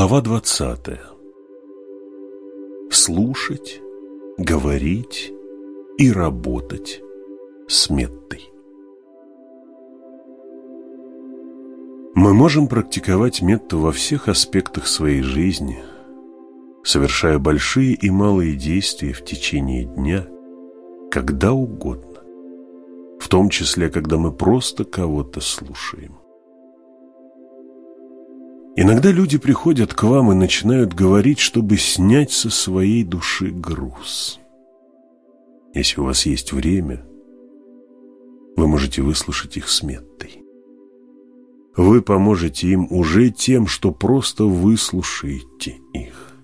Глава 20. Слушать, говорить и работать с меттой. Мы можем практиковать метту во всех аспектах своей жизни, совершая большие и малые действия в течение дня, когда угодно, в том числе, когда мы просто кого-то слушаем. Иногда люди приходят к вам и начинают говорить, чтобы снять со своей души груз. Если у вас есть время, вы можете выслушать их с меттой. Вы поможете им уже тем, что просто выслушаете их.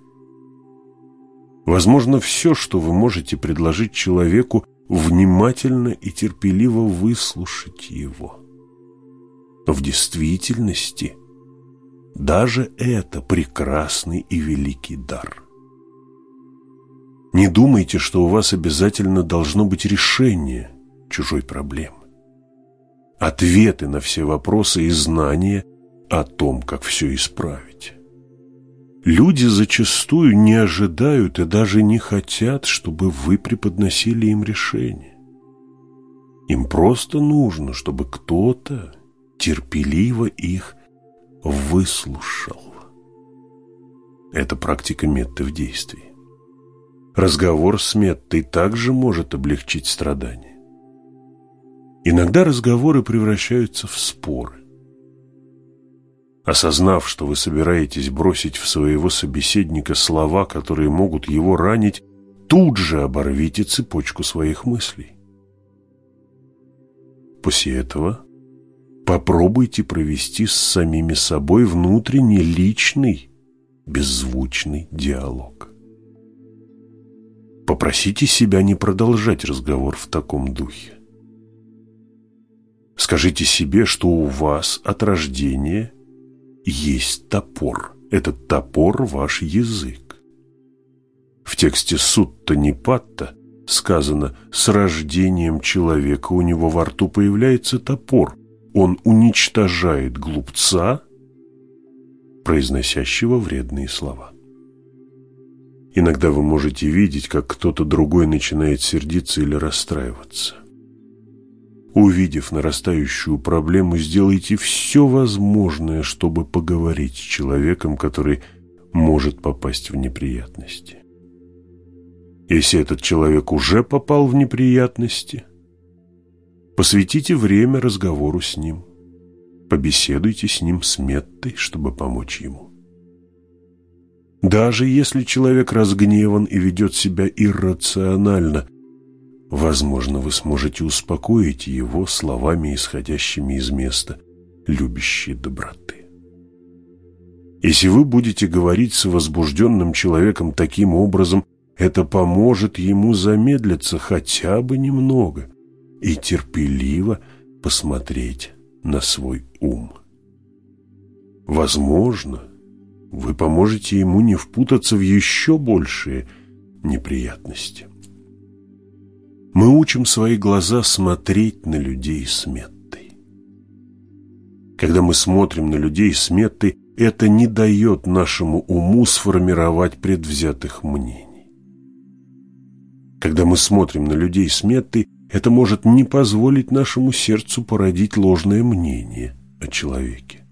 Возможно, все, что вы можете предложить человеку, внимательно и терпеливо выслушать его. Но в действительности – даже это прекрасный и великий дар. Не думайте, что у вас обязательно должно быть решение чужой проблемы. Ответы на все вопросы и знания о том, как все исправить. Люди зачастую не ожидают и даже не хотят, чтобы вы преподносили им решение. Им просто нужно, чтобы кто-то терпеливо их выслушал. Это практика метты в действии. Разговор с меттой также может облегчить страдания. Иногда разговоры превращаются в споры. Осознав, что вы собираетесь бросить в своего собеседника слова, которые могут его ранить, тут же оборвите цепочку своих мыслей. После этого Попробуйте провести с самими собой внутренний, личный, беззвучный диалог. Попросите себя не продолжать разговор в таком духе. Скажите себе, что у вас от рождения есть топор. Этот топор – ваш язык. В тексте Сутта Нипатта сказано «С рождением человека у него во рту появляется топор, он уничтожает глупца, произносящего вредные слова. Иногда вы можете видеть, как кто-то другой начинает сердиться или расстраиваться. Увидев нарастающую проблему, сделайте все возможное, чтобы поговорить с человеком, который может попасть в неприятности. Если этот человек уже попал в неприятности – Посвятите время разговору с ним. Побеседуйте с ним с меттой, чтобы помочь ему. Даже если человек разгневан и ведет себя иррационально, возможно, вы сможете успокоить его словами, исходящими из места любящей доброты. Если вы будете говорить с возбужденным человеком таким образом, это поможет ему замедлиться хотя бы немного и терпеливо посмотреть на свой ум. Возможно, вы поможете ему не впутаться в еще большие неприятности. Мы учим свои глаза смотреть на людей с меттой. Когда мы смотрим на людей с меттой, это не дает нашему уму сформировать предвзятых мнений. Когда мы смотрим на людей с меттой, это может не позволить нашему сердцу породить ложное мнение о человеке.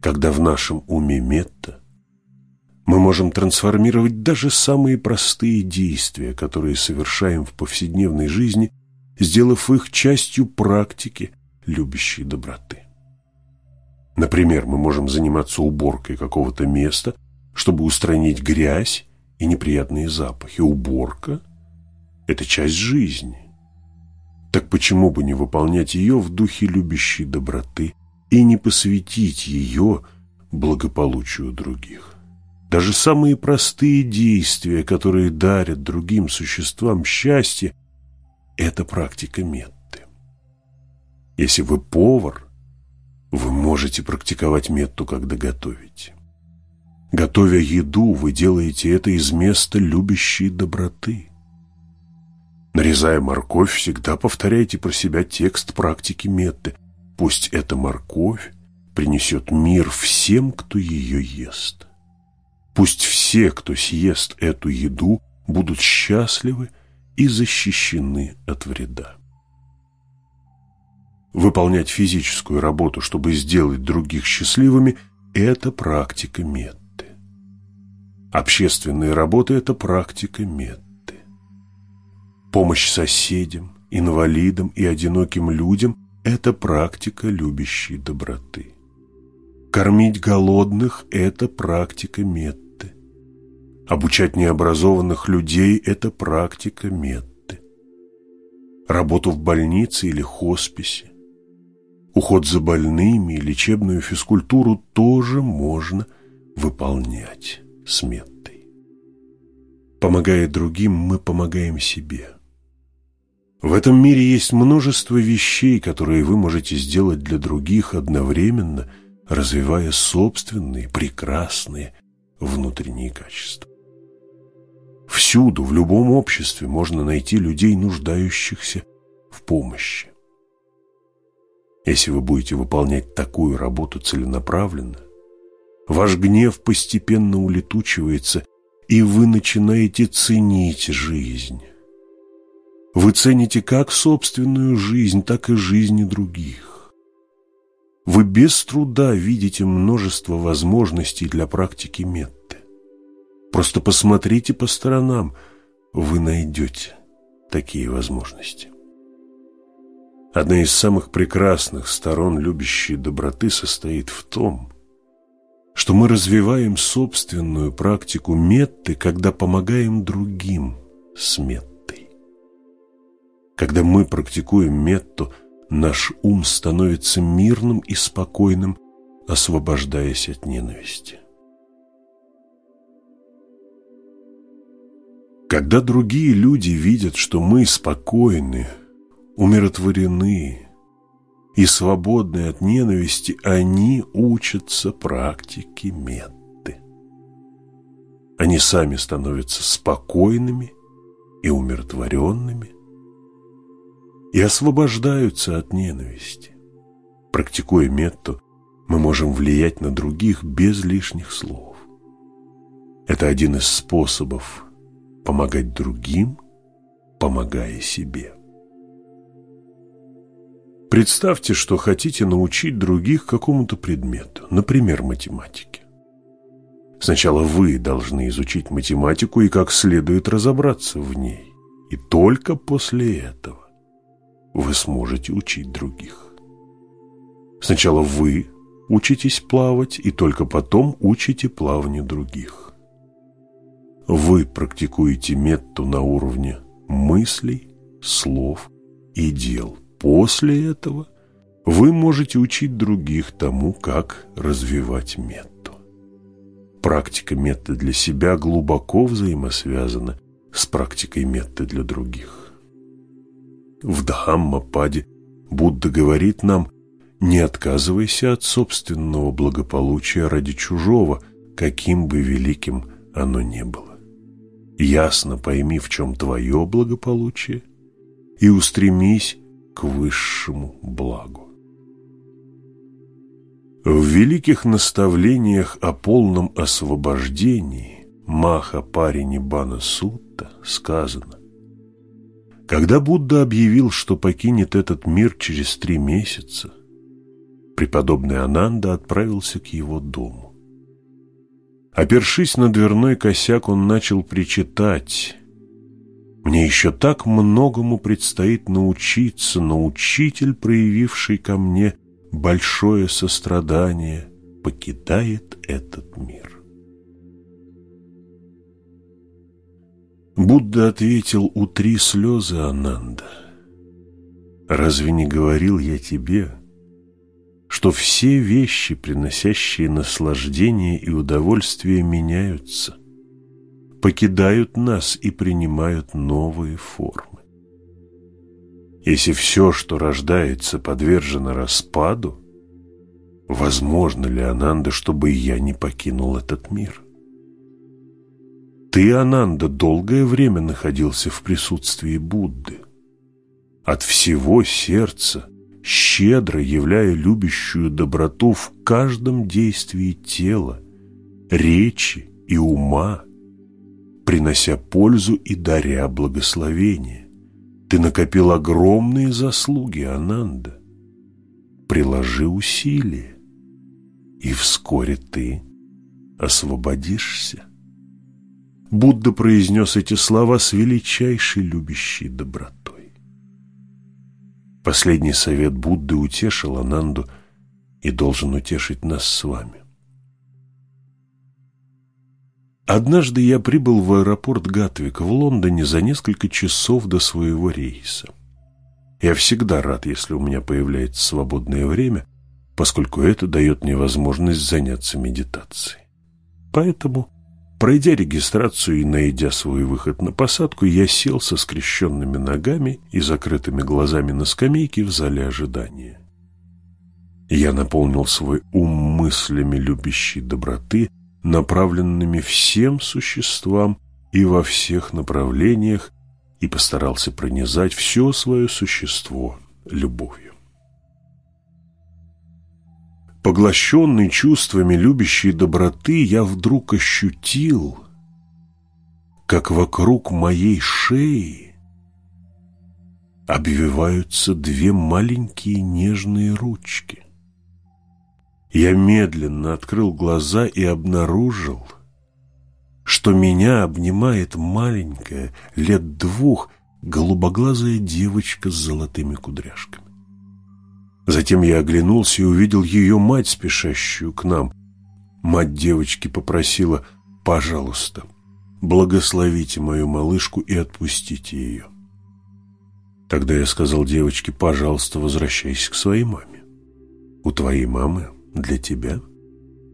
Когда в нашем уме метта, мы можем трансформировать даже самые простые действия, которые совершаем в повседневной жизни, сделав их частью практики любящей доброты. Например, мы можем заниматься уборкой какого-то места, чтобы устранить грязь и неприятные запахи. Уборка – это часть жизни. Так почему бы не выполнять ее в духе любящей доброты и не посвятить ее благополучию других? Даже самые простые действия, которые дарят другим существам счастье, это практика метты. Если вы повар, вы можете практиковать метту, когда готовите. Готовя еду, вы делаете это из места любящей доброты. Нарезая морковь, всегда повторяйте про себя текст практики Метты. Пусть эта морковь принесет мир всем, кто ее ест. Пусть все, кто съест эту еду, будут счастливы и защищены от вреда. Выполнять физическую работу, чтобы сделать других счастливыми – это практика метты. Общественные работы – это практика метты. Помощь соседям, инвалидам и одиноким людям – это практика любящей доброты. Кормить голодных – это практика метты. Обучать необразованных людей – это практика метты. Работу в больнице или хосписе, уход за больными и лечебную физкультуру тоже можно выполнять с меттой. Помогая другим, мы помогаем себе. В этом мире есть множество вещей, которые вы можете сделать для других одновременно – развивая собственные прекрасные внутренние качества. Всюду, в любом обществе можно найти людей, нуждающихся в помощи. Если вы будете выполнять такую работу целенаправленно, ваш гнев постепенно улетучивается, и вы начинаете ценить жизнь. Вы цените как собственную жизнь, так и жизни других. Вы без труда видите множество возможностей для практики метты. Просто посмотрите по сторонам, вы найдете такие возможности. Одна из самых прекрасных сторон любящей доброты состоит в том, что мы развиваем собственную практику метты, когда помогаем другим с меттой. Когда мы практикуем метту – наш ум становится мирным и спокойным, освобождаясь от ненависти. Когда другие люди видят, что мы спокойны, умиротворены и свободны от ненависти, они учатся практике метты. Они сами становятся спокойными и умиротворенными, и освобождаются от ненависти. Практикуя метту, мы можем влиять на других без лишних слов. Это один из способов помогать другим, помогая себе. Представьте, что хотите научить других какому-то предмету, например, математике. Сначала вы должны изучить математику и как следует разобраться в ней. И только после этого вы сможете учить других. Сначала вы учитесь плавать, и только потом учите плаванию других. Вы практикуете метту на уровне мыслей, слов и дел. После этого вы можете учить других тому, как развивать метту. Практика метты для себя глубоко взаимосвязана с практикой метты для других. В Дхаммападе Будда говорит нам, не отказывайся от собственного благополучия ради чужого, каким бы великим оно ни было. Ясно пойми, в чем твое благополучие, и устремись к высшему благу. В великих наставлениях о полном освобождении Маха Паринибана Сутта сказано когда Будда объявил, что покинет этот мир через три месяца, преподобный Ананда отправился к его дому. Опершись на дверной косяк, он начал причитать. «Мне еще так многому предстоит научиться, но учитель, проявивший ко мне большое сострадание, покидает этот мир». Будда ответил, утри слезы, Ананда. Разве не говорил я тебе, что все вещи, приносящие наслаждение и удовольствие, меняются, покидают нас и принимают новые формы? Если все, что рождается, подвержено распаду, возможно ли, Ананда, чтобы я не покинул этот мир? Ты, Ананда, долгое время находился в присутствии Будды. От всего сердца щедро являя любящую доброту в каждом действии тела, речи и ума, принося пользу и даря благословение. Ты накопил огромные заслуги, Ананда. Приложи усилия, и вскоре ты освободишься. Будда произнес эти слова с величайшей любящей добротой. Последний совет Будды утешил Ананду и должен утешить нас с вами. Однажды я прибыл в аэропорт Гатвик в Лондоне за несколько часов до своего рейса. Я всегда рад, если у меня появляется свободное время, поскольку это дает мне возможность заняться медитацией. Поэтому Пройдя регистрацию и найдя свой выход на посадку, я сел со скрещенными ногами и закрытыми глазами на скамейке в зале ожидания. Я наполнил свой ум мыслями любящей доброты, направленными всем существам и во всех направлениях, и постарался пронизать все свое существо любовью. Поглощенный чувствами любящей доброты, я вдруг ощутил, как вокруг моей шеи обвиваются две маленькие нежные ручки. Я медленно открыл глаза и обнаружил, что меня обнимает маленькая, лет двух, голубоглазая девочка с золотыми кудряшками. Затем я оглянулся и увидел ее мать, спешащую к нам. Мать девочки попросила «Пожалуйста, благословите мою малышку и отпустите ее». Тогда я сказал девочке «Пожалуйста, возвращайся к своей маме. У твоей мамы для тебя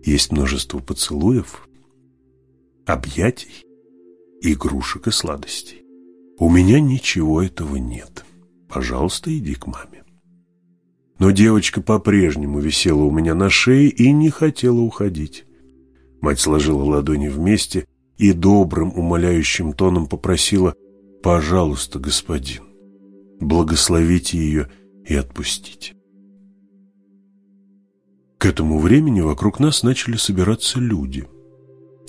есть множество поцелуев, объятий, игрушек и сладостей. У меня ничего этого нет. Пожалуйста, иди к маме». Но девочка по-прежнему висела у меня на шее и не хотела уходить. Мать сложила ладони вместе и добрым, умоляющим тоном попросила «Пожалуйста, господин, благословите ее и отпустите». К этому времени вокруг нас начали собираться люди.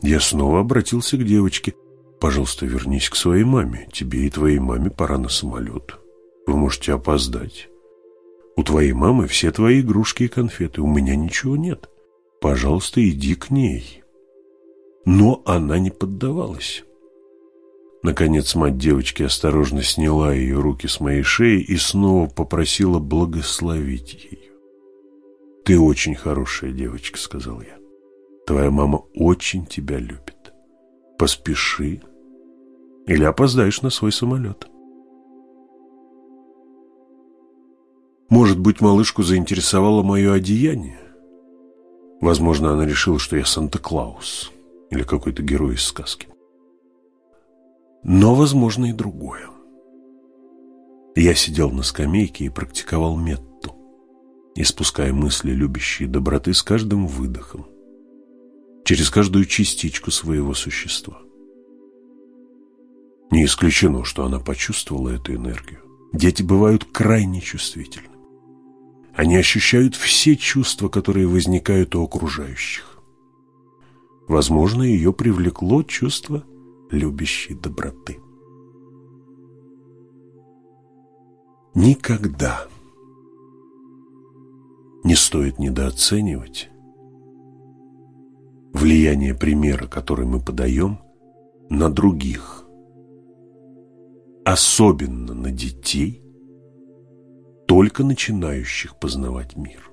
Я снова обратился к девочке. «Пожалуйста, вернись к своей маме. Тебе и твоей маме пора на самолет. Вы можете опоздать». У твоей мамы все твои игрушки и конфеты, у меня ничего нет. Пожалуйста, иди к ней. Но она не поддавалась. Наконец мать девочки осторожно сняла ее руки с моей шеи и снова попросила благословить ее. «Ты очень хорошая девочка», — сказал я. «Твоя мама очень тебя любит. Поспеши, или опоздаешь на свой самолет». Может быть, малышку заинтересовало мое одеяние? Возможно, она решила, что я Санта-Клаус или какой-то герой из сказки. Но, возможно, и другое. Я сидел на скамейке и практиковал метту, испуская мысли любящие доброты с каждым выдохом, через каждую частичку своего существа. Не исключено, что она почувствовала эту энергию. Дети бывают крайне чувствительны. Они ощущают все чувства, которые возникают у окружающих. Возможно, ее привлекло чувство любящей доброты. Никогда не стоит недооценивать влияние примера, который мы подаем, на других, особенно на детей только начинающих познавать мир.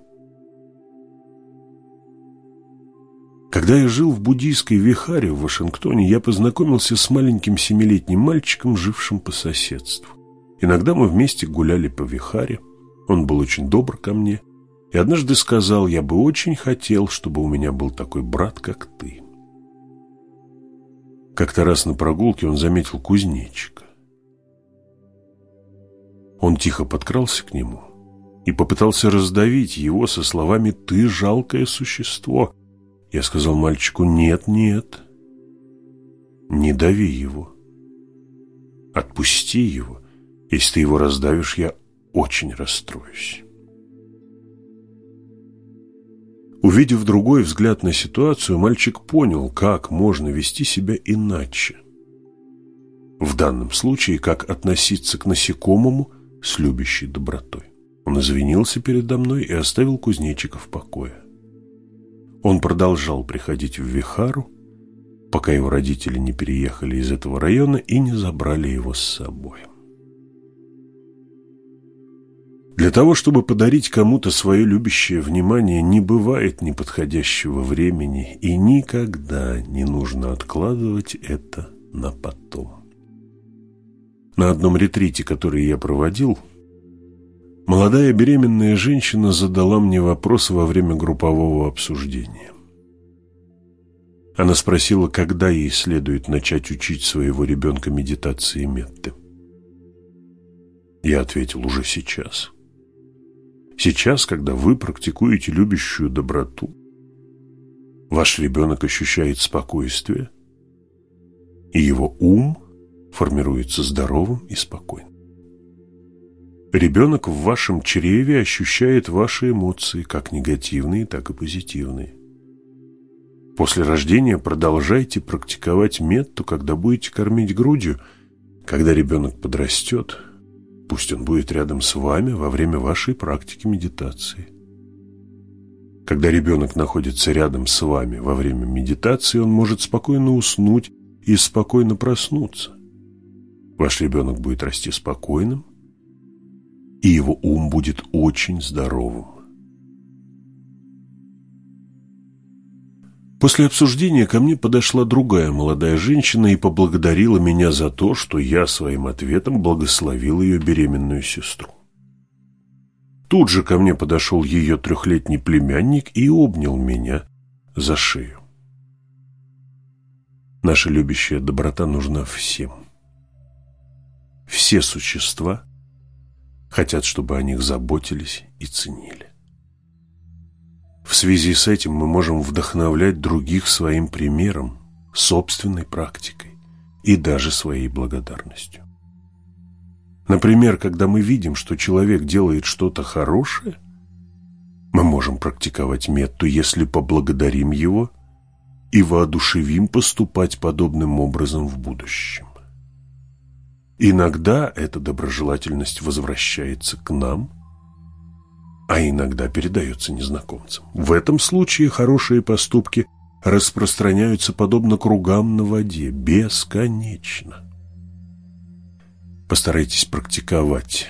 Когда я жил в буддийской вихаре в Вашингтоне, я познакомился с маленьким семилетним мальчиком, жившим по соседству. Иногда мы вместе гуляли по вихаре, он был очень добр ко мне, и однажды сказал, я бы очень хотел, чтобы у меня был такой брат, как ты. Как-то раз на прогулке он заметил кузнечика. Он тихо подкрался к нему и попытался раздавить его со словами «Ты жалкое существо». Я сказал мальчику «Нет, нет, не дави его, отпусти его. Если ты его раздавишь, я очень расстроюсь». Увидев другой взгляд на ситуацию, мальчик понял, как можно вести себя иначе. В данном случае, как относиться к насекомому с любящей добротой. Он извинился передо мной и оставил кузнечика в покое. Он продолжал приходить в Вихару, пока его родители не переехали из этого района и не забрали его с собой. Для того, чтобы подарить кому-то свое любящее внимание, не бывает неподходящего времени, и никогда не нужно откладывать это на потом. На одном ретрите, который я проводил, молодая беременная женщина задала мне вопрос во время группового обсуждения. Она спросила, когда ей следует начать учить своего ребенка медитации Метты. Я ответил уже сейчас. Сейчас, когда вы практикуете любящую доброту, ваш ребенок ощущает спокойствие, и его ум формируется здоровым и спокойным. Ребенок в вашем чреве ощущает ваши эмоции, как негативные, так и позитивные. После рождения продолжайте практиковать метту, когда будете кормить грудью. Когда ребенок подрастет, пусть он будет рядом с вами во время вашей практики медитации. Когда ребенок находится рядом с вами во время медитации, он может спокойно уснуть и спокойно проснуться. Ваш ребенок будет расти спокойным, и его ум будет очень здоровым. После обсуждения ко мне подошла другая молодая женщина и поблагодарила меня за то, что я своим ответом благословил ее беременную сестру. Тут же ко мне подошел ее трехлетний племянник и обнял меня за шею. Наша любящая доброта нужна всем. Все существа хотят, чтобы о них заботились и ценили. В связи с этим мы можем вдохновлять других своим примером, собственной практикой и даже своей благодарностью. Например, когда мы видим, что человек делает что-то хорошее, мы можем практиковать метту, если поблагодарим его и воодушевим поступать подобным образом в будущем. Иногда эта доброжелательность возвращается к нам – а иногда передается незнакомцам. В этом случае хорошие поступки распространяются подобно кругам на воде, бесконечно. Постарайтесь практиковать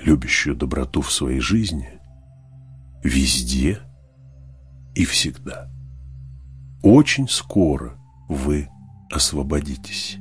любящую доброту в своей жизни везде и всегда. Очень скоро вы освободитесь.